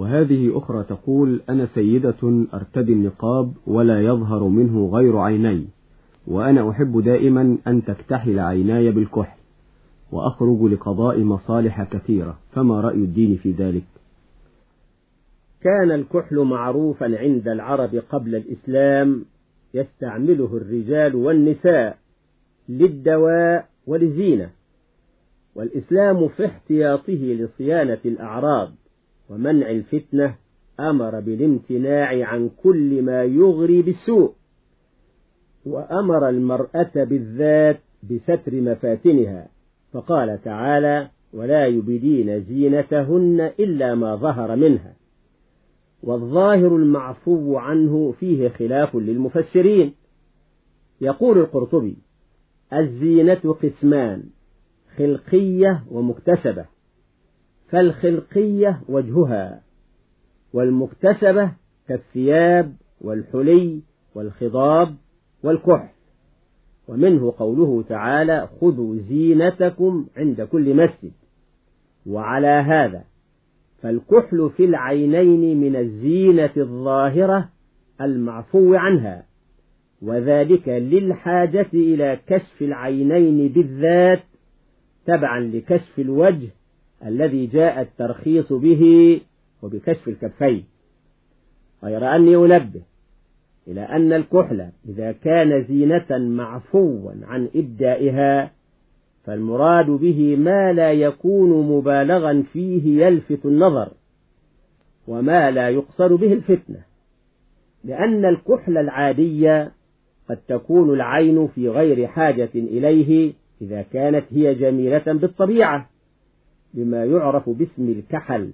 وهذه أخرى تقول أنا سيدة أرتدي النقاب ولا يظهر منه غير عيني وأنا أحب دائما أن تكتحل عيناي بالكحل وأخرج لقضاء مصالح كثيرة فما رأي الدين في ذلك؟ كان الكحل معروفا عند العرب قبل الإسلام يستعمله الرجال والنساء للدواء ولزينة والإسلام في احتياطه لصيانة الأعراض. ومنع الفتنة أمر بالامتناع عن كل ما يغري بالسوء وأمر المرأة بالذات بستر مفاتنها فقال تعالى ولا يبدين زينتهن إلا ما ظهر منها والظاهر المعفو عنه فيه خلاف للمفسرين. يقول القرطبي الزينة قسمان خلقية ومكتسبة فالخلقية وجهها والمكتسبة كالثياب والحلي والخضاب والكحل. ومنه قوله تعالى خذوا زينتكم عند كل مسجد. وعلى هذا فالكحل في العينين من الزينة الظاهرة المعفو عنها وذلك للحاجة إلى كشف العينين بالذات تبعا لكشف الوجه الذي جاء الترخيص به وبكشف الكفين. غير أني أنبه إلى أن الكحل إذا كان زينة معفوا عن إبدائها فالمراد به ما لا يكون مبالغا فيه يلفت النظر وما لا يقصد به الفتنة لأن الكحل العادي قد تكون العين في غير حاجة إليه إذا كانت هي جميلة بالطبيعة. بما يعرف باسم الكحل.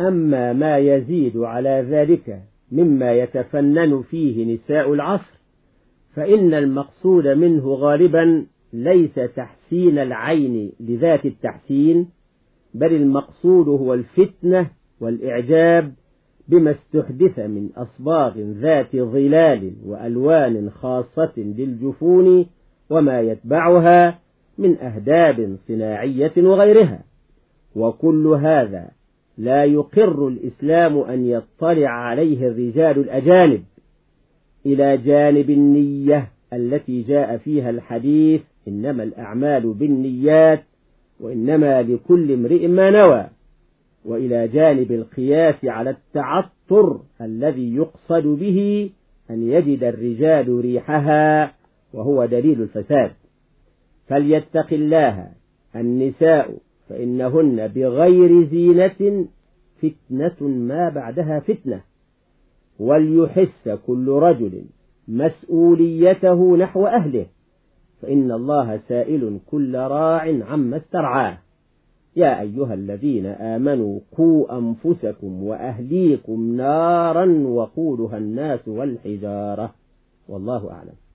أما ما يزيد على ذلك مما يتفنن فيه نساء العصر فإن المقصود منه غالبا ليس تحسين العين لذات التحسين بل المقصود هو الفتنة والإعجاب بما استحدث من أصباغ ذات ظلال وألوان خاصة للجفون وما يتبعها من أهداب صناعية وغيرها. وكل هذا لا يقر الإسلام أن يطلع عليه الرجال الأجانب إلى جانب النية التي جاء فيها الحديث إنما الأعمال بالنيات وإنما لكل امرئ ما نوى. وإلى جانب القياس على التعطر الذي يقصد به أن يجد الرجال ريحها وهو دليل الفساد. فليتق الله. النساء فإنهن بغير زينة فتنة ما بعدها فتنة. وليحس كل رجل مسؤوليته نحو أهله. فإن الله سائل كل راع عما استرعاه. يا أيها الذين آمنوا قوا أنفسكم وأهليكم نارا وقودها الناس والحجارة. والله أعلم.